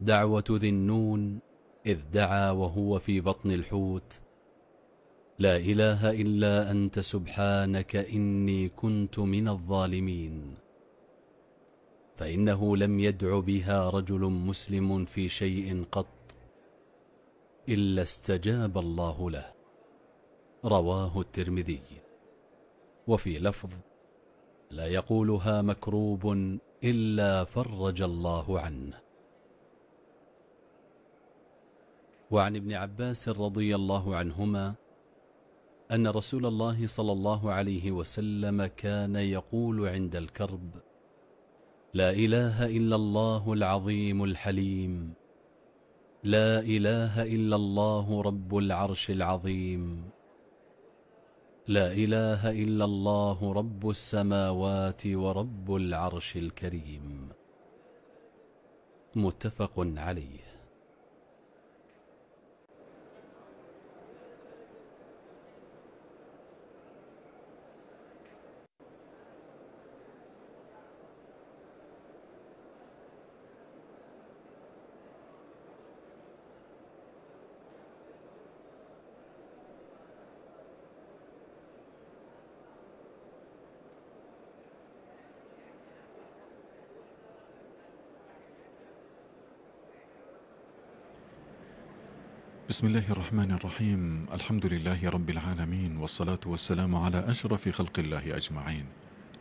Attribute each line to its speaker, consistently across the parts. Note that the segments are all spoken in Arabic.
Speaker 1: دعوة ذي النون إذ دعا وهو في بطن الحوت لا إله إلا أنت سبحانك إني كنت من الظالمين فإنه لم يدع بها رجل مسلم في شيء قط إلا استجاب الله له رواه الترمذي وفي لفظ لا يقولها مكروب إلا فرج الله عنه وعن ابن عباس رضي الله عنهما أن رسول الله صلى الله عليه وسلم كان يقول عند الكرب لا إله إلا الله العظيم الحليم لا إله إلا الله رب العرش العظيم لا إله إلا الله رب السماوات ورب العرش الكريم متفق عليه
Speaker 2: بسم الله الرحمن الرحيم الحمد لله رب العالمين والصلاة والسلام على أشرف خلق الله أجمعين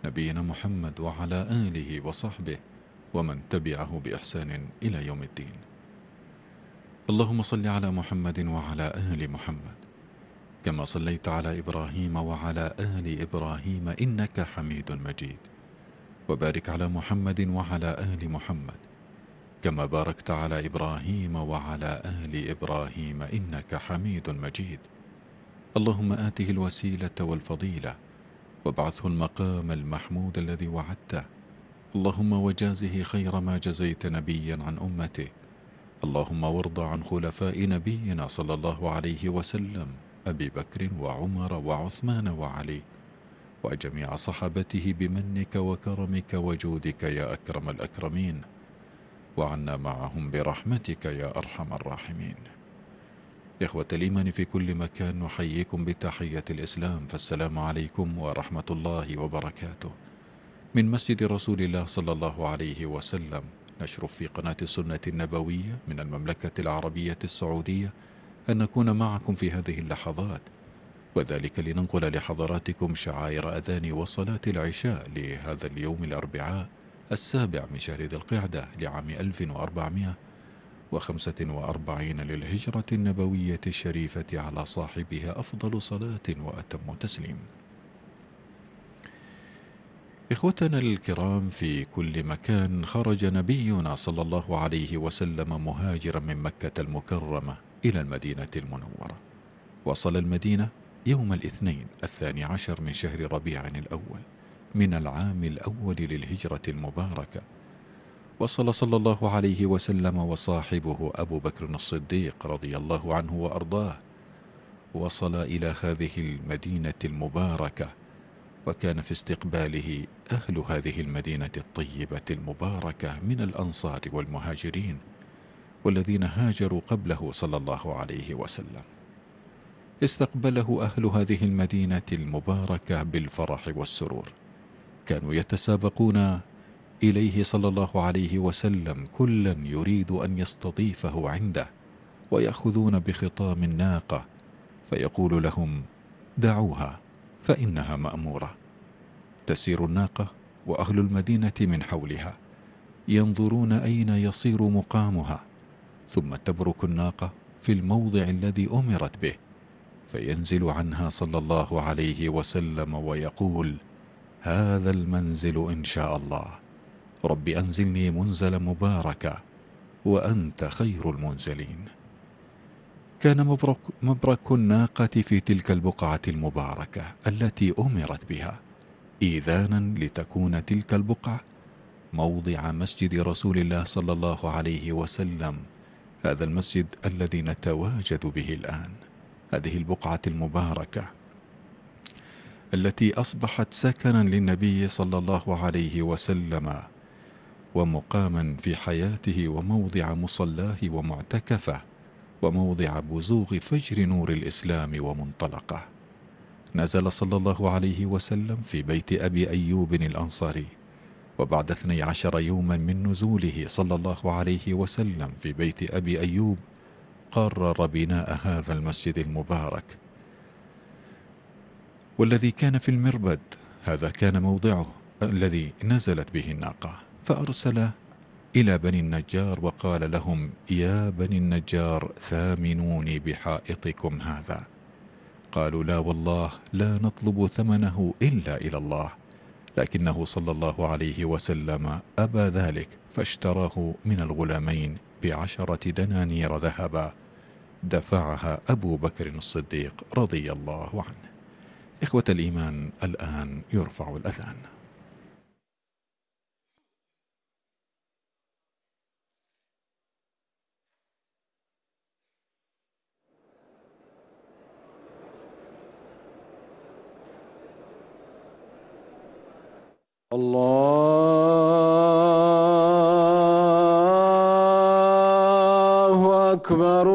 Speaker 2: نبينا محمد وعلى آله وصحبه ومن تبعه بإحسان إلى يوم الدين اللهم صل على محمد وعلى آل محمد كما صليت على إبراهيم وعلى آل إبراهيم إنك حميد مجيد وبارك على محمد وعلى آل محمد كما باركت على إبراهيم وعلى آل إبراهيم إنك حميد مجيد اللهم آته الوسيلة والفضيلة وابعثه المقام المحمود الذي وعدته اللهم وجازه خير ما جزيت نبيا عن أمته اللهم وارض عن خلفاء نبينا صلى الله عليه وسلم أبي بكر وعمر وعثمان وعلي وجميع صحابته بمنك وكرمك وجودك يا أكرم الأكرمين وعنا معهم برحمتك يا أرحم الراحمين إخوة الإيمان في كل مكان نحييكم بتحية الإسلام فالسلام عليكم ورحمة الله وبركاته من مسجد رسول الله صلى الله عليه وسلم نشرف في قناة السنة النبوية من المملكة العربية السعودية أن نكون معكم في هذه اللحظات وذلك لننقل لحضراتكم شعائر أذان وصلاة العشاء لهذا اليوم الأربعاء السابع من شهر ذي القعدة لعام 1445 للهجرة النبوية الشريفة على صاحبها أفضل صلاة وأتم تسليم إخوتنا الكرام في كل مكان خرج نبينا صلى الله عليه وسلم مهاجرا من مكة المكرمة إلى المدينة المنورة وصل المدينة يوم الاثنين الثاني عشر من شهر ربيع الأول من العام الأول للهجرة المباركة وصل صلى الله عليه وسلم وصاحبه أبو بكر الصديق رضي الله عنه وأرضاه وصل إلى هذه المدينة المباركة وكان في استقباله أهل هذه المدينة الطيبة المباركة من الأنصار والمهاجرين والذين هاجروا قبله صلى الله عليه وسلم استقبله أهل هذه المدينة المباركة بالفرح والسرور كانوا يتسابقون إليه صلى الله عليه وسلم كلا يريد أن يستضيفه عنده ويأخذون بخطام الناقة فيقول لهم دعوها فإنها مأمورة تسير الناقة وأهل المدينة من حولها ينظرون أين يصير مقامها ثم تبرك الناقة في الموضع الذي أمرت به فينزل عنها صلى الله عليه وسلم ويقول هذا المنزل إن شاء الله رب أنزلني منزلا مباركا وأنت خير المنزلين كان مبرك, مبرك الناقة في تلك البقعة المباركة التي أمرت بها إيذانا لتكون تلك البقعة موضع مسجد رسول الله صلى الله عليه وسلم هذا المسجد الذي نتواجد به الآن هذه البقعة المباركة التي أصبحت سكنا للنبي صلى الله عليه وسلم ومقاما في حياته وموضع مصلاه ومعتكفه وموضع بزوغ فجر نور الإسلام ومنطلقه نزل صلى الله عليه وسلم في بيت أبي أيوب الأنصاري وبعد 12 يوما من نزوله صلى الله عليه وسلم في بيت أبي أيوب قرر بناء هذا المسجد المبارك والذي كان في المربد هذا كان موضعه الذي نزلت به الناقة فأرسل إلى بني النجار وقال لهم يا بني النجار ثامنوني بحائطكم هذا قالوا لا والله لا نطلب ثمنه إلا إلى الله لكنه صلى الله عليه وسلم أبى ذلك فاشتراه من الغلامين بعشرة دنانير ذهبا دفعها أبو بكر الصديق رضي الله عنه إخوة الإيمان الآن يرفع الأذان
Speaker 3: الله أكبر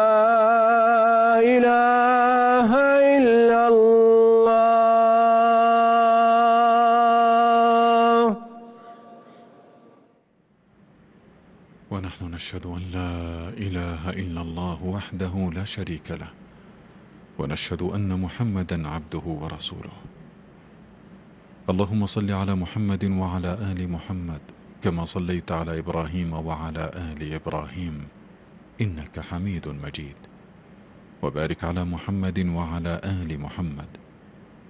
Speaker 2: إلا الله وحده لا شريك له ونشهد أن محمدا عبده ورسوله اللهم صل على محمد وعلى آل محمد كما صليت على إبراهيم وعلى آل إبراهيم إنك حميد مجيد وبارك على محمد وعلى آل محمد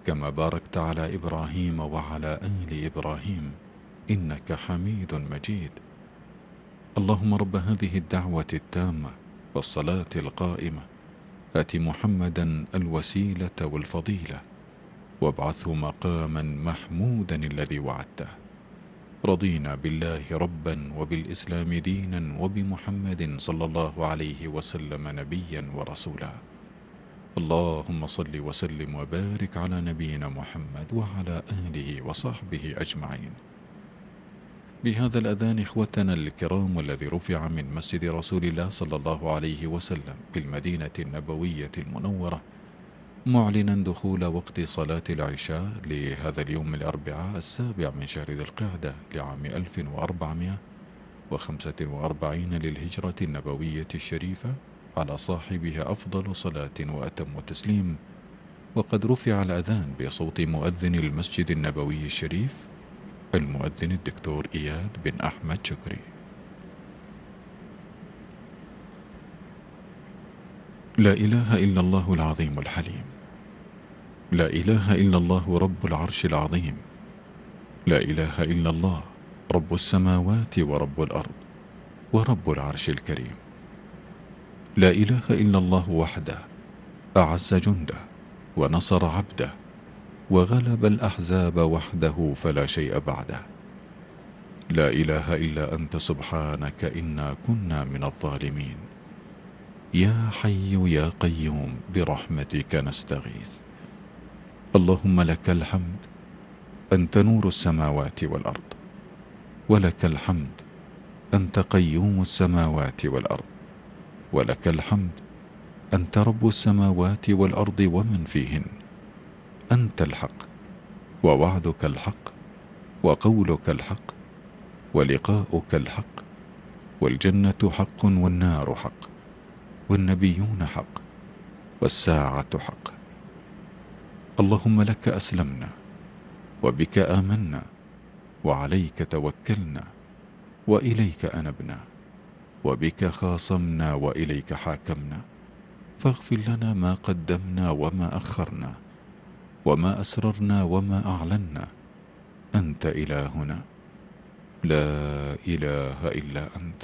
Speaker 2: كما باركت على إبراهيم وعلى آل إبراهيم إنك حميد مجيد اللهم رب هذه الدعوة التامة والصلاة القائمة أت محمدا الوسيلة والفضيلة وابعثه مقاما محمودا الذي وعدته رضينا بالله ربا وبالإسلام دينا وبمحمد صلى الله عليه وسلم نبيا ورسولا اللهم صل وسلم وبارك على نبينا محمد وعلى آله وصحبه أجمعين بهذا الأذان إخوتنا الكرام الذي رفع من مسجد رسول الله صلى الله عليه وسلم بالمدينة النبوية المنورة معلنا دخول وقت صلاة العشاء لهذا اليوم الأربعاء السابع من شهر ذي القعدة لعام 1445 للهجرة النبوية الشريفة على صاحبها أفضل صلاة وأتم تسليم وقد رفع الأذان بصوت مؤذن المسجد النبوي الشريف المؤذن الدكتور إياد بن أحمد شكري لا إله إلا الله العظيم الحليم لا إله إلا الله رب العرش العظيم لا إله إلا الله رب السماوات ورب الأرض ورب العرش الكريم لا إله إلا الله وحده أعز جنده ونصر عبده وغلب الأحزاب وحده فلا شيء بعده لا إله إلا أنت سبحانك إنا كنا من الظالمين يا حي يا قيوم برحمتك نستغيث اللهم لك الحمد أنت نور السماوات والأرض ولك الحمد أنت قيوم السماوات والأرض ولك الحمد أنت رب السماوات والأرض ومن فيهن أنت الحق ووعدك الحق وقولك الحق ولقاؤك الحق والجنة حق والنار حق والنبيون حق والساعة حق اللهم لك أسلمنا وبك آمنا وعليك توكلنا وإليك أنبنا وبك خاصمنا وإليك حاكمنا فاغفر لنا ما قدمنا وما أخرنا وما أسررنا وما أعلنا أنت إلهنا لا إله إلا أنت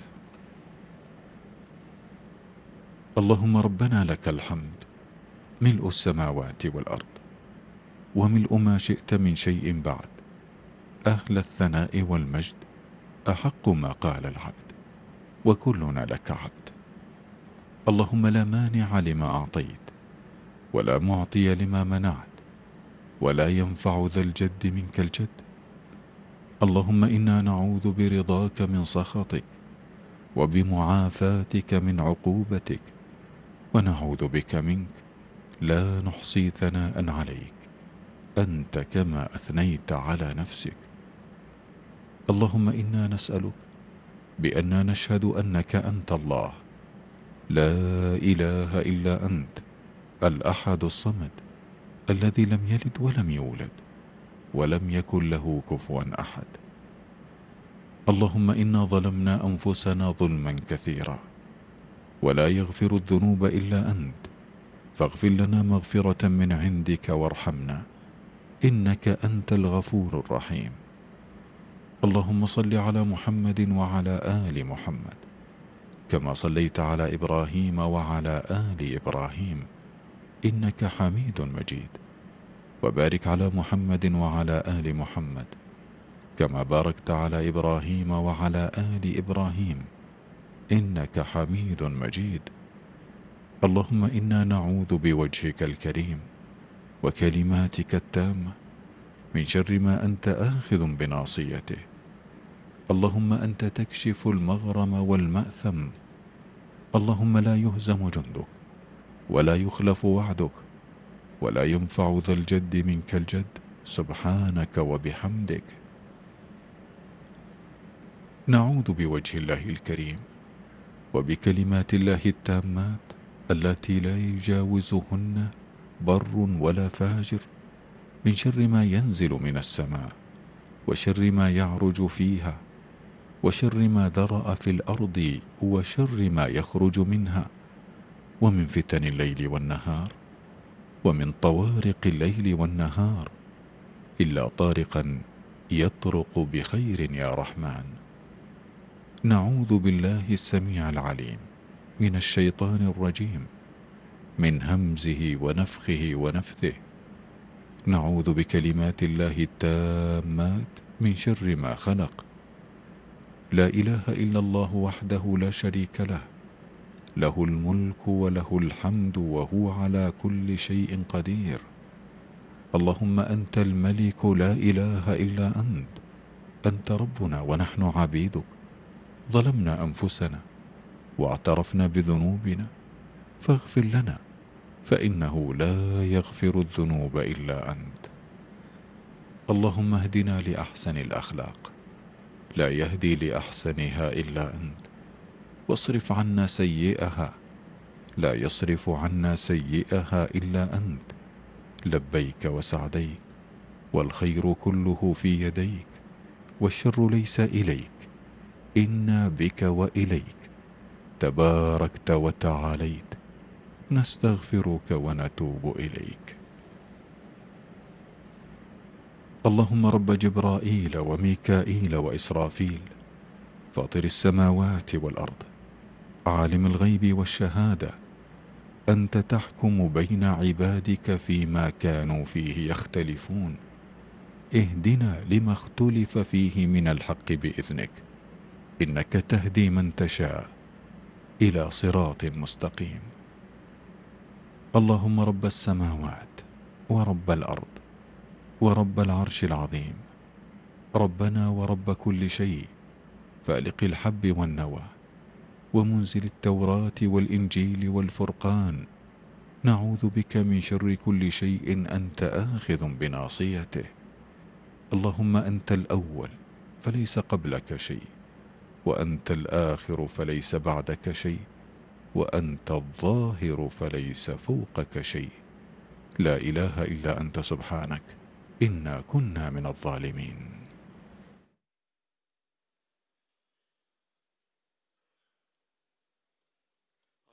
Speaker 2: اللهم ربنا لك الحمد ملء السماوات والأرض وملء ما شئت من شيء بعد أهل الثناء والمجد أحق ما قال العبد وكلنا لك عبد اللهم لا مانع لما أعطيت ولا معطي لما منعت ولا ينفع ذا الجد منك الجد اللهم إنا نعوذ برضاك من سخطك وبمعافاتك من عقوبتك ونعوذ بك منك لا نحصي ثناء عليك أنت كما أثنيت على نفسك اللهم إنا نسألك بأننا نشهد أنك أنت الله لا إله إلا أنت الأحد الصمد الذي لم يلد ولم يولد ولم يكن له كفوا أحد اللهم إنا ظلمنا أنفسنا ظلما كثيرا ولا يغفر الذنوب إلا أنت فاغفر لنا مغفرة من عندك وارحمنا إنك أنت الغفور الرحيم اللهم صل على محمد وعلى آل محمد كما صليت على إبراهيم وعلى آل إبراهيم إنك حميد مجيد وبارك على محمد وعلى آل محمد كما باركت على إبراهيم وعلى آل إبراهيم إنك حميد مجيد اللهم إنا نعوذ بوجهك الكريم وكلماتك التامة من شر ما أنت آخذ بناصيته اللهم أنت تكشف المغرم والمأثم اللهم لا يهزم جندك ولا يخلف وعدك ولا ينفع ذا الجد منك الجد سبحانك وبحمدك نعوذ بوجه الله الكريم وبكلمات الله التامات التي لا يجاوزهن بر ولا فاجر من شر ما ينزل من السماء وشر ما يعرج فيها وشر ما درأ في الأرض وشر ما يخرج منها ومن فتن الليل والنهار ومن طوارق الليل والنهار إلا طارقا يطرق بخير يا رحمن نعوذ بالله السميع العليم من الشيطان الرجيم من همزه ونفخه ونفثه نعوذ بكلمات الله التامات من شر ما خلق لا إله إلا الله وحده لا شريك له له الملك وله الحمد وهو على كل شيء قدير اللهم أنت الملك لا إله إلا أنت أنت ربنا ونحن عبيدك ظلمنا أنفسنا واعترفنا بذنوبنا فاغفر لنا فإنه لا يغفر الذنوب إلا أنت اللهم اهدنا لأحسن الأخلاق لا يهدي لأحسنها إلا أنت واصرف عنا سيئها لا يصرف عنا سيئها إلا أنت لبيك وسعديك والخير كله في يديك والشر ليس إليك إنا بك وإليك تباركت وتعاليت نستغفرك ونتوب إليك اللهم رب جبرائيل وميكائيل وإسرافيل فاطر السماوات والأرض عالم الغيب والشهادة أنت تحكم بين عبادك فيما كانوا فيه يختلفون اهدنا لما اختلف فيه من الحق بإذنك إنك تهدي من تشاء إلى صراط مستقيم اللهم رب السماوات ورب الأرض ورب العرش العظيم ربنا ورب كل شيء فالق الحب والنوى ومنزل التوراة والإنجيل والفرقان نعوذ بك من شر كل شيء أنت آخذ بناصيته اللهم أنت الأول فليس قبلك شيء وأنت الآخر فليس بعدك شيء وأنت الظاهر فليس فوقك شيء لا إله إلا أنت سبحانك إنا كنا من الظالمين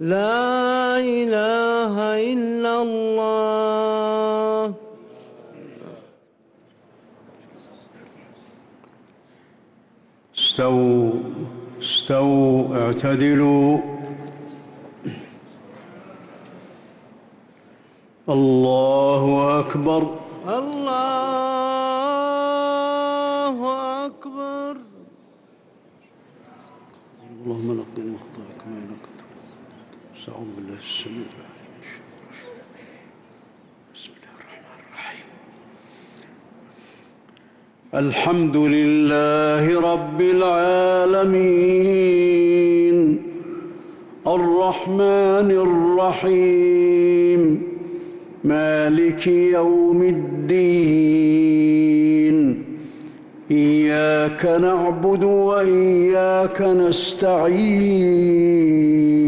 Speaker 4: لا إله إلا الله
Speaker 5: استووا استووا اعتدلوا
Speaker 4: الله أكبر الله أكبر
Speaker 5: اللهم لقنا أعوذ بالله السميع العليم من بسم الله الرحمن الرحيم الحمد لله رب العالمين الرحمن الرحيم مالك يوم الدين إياك نعبد وإياك نستعين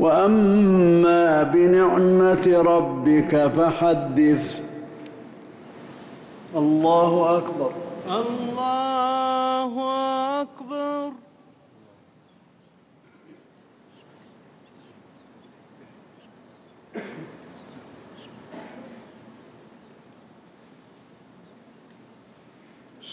Speaker 5: واما بنعمه ربك فحدث الله اكبر
Speaker 4: الله اكبر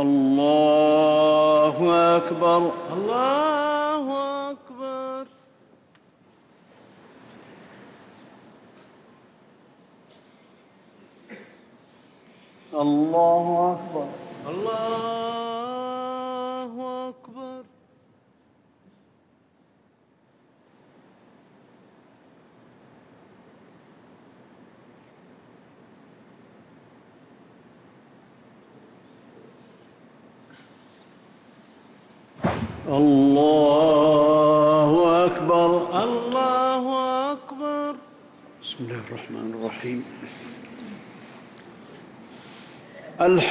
Speaker 4: الله أكبر الله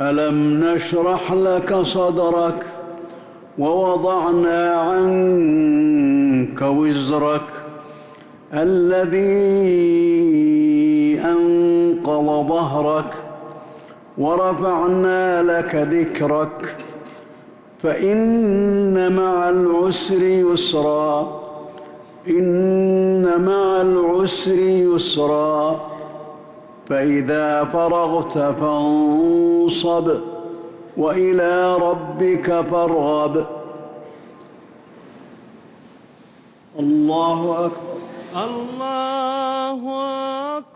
Speaker 5: ألم نشرح لك صدرك ووضعنا عنك وزرك الذي أنقض ظهرك ورفعنا لك ذكرك فإن مع العسر يسرا إن مع العسر يسرا فإذا فرغت فانصب وإلى ربك فارغب
Speaker 2: الله أكبر
Speaker 4: الله أكبر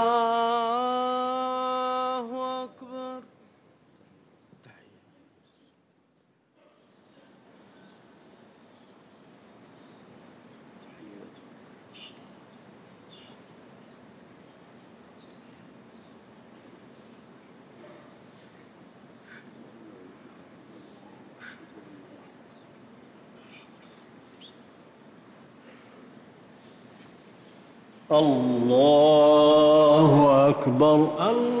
Speaker 4: الله أكبر الله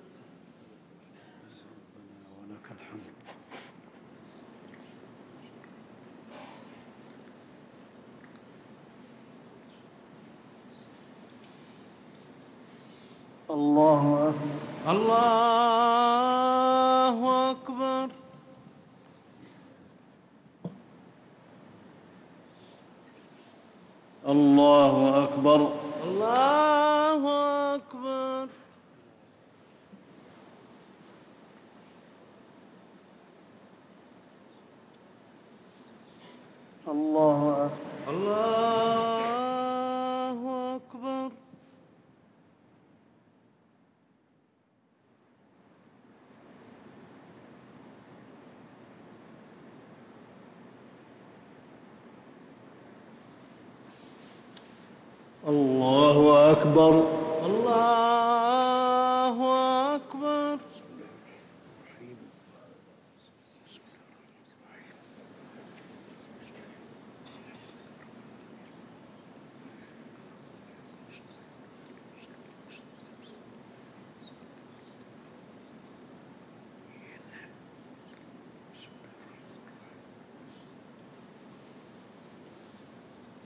Speaker 4: الله أكبر الله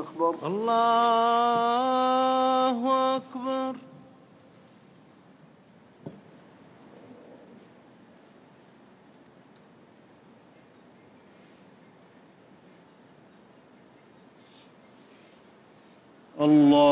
Speaker 4: أكبر الله أكبر الله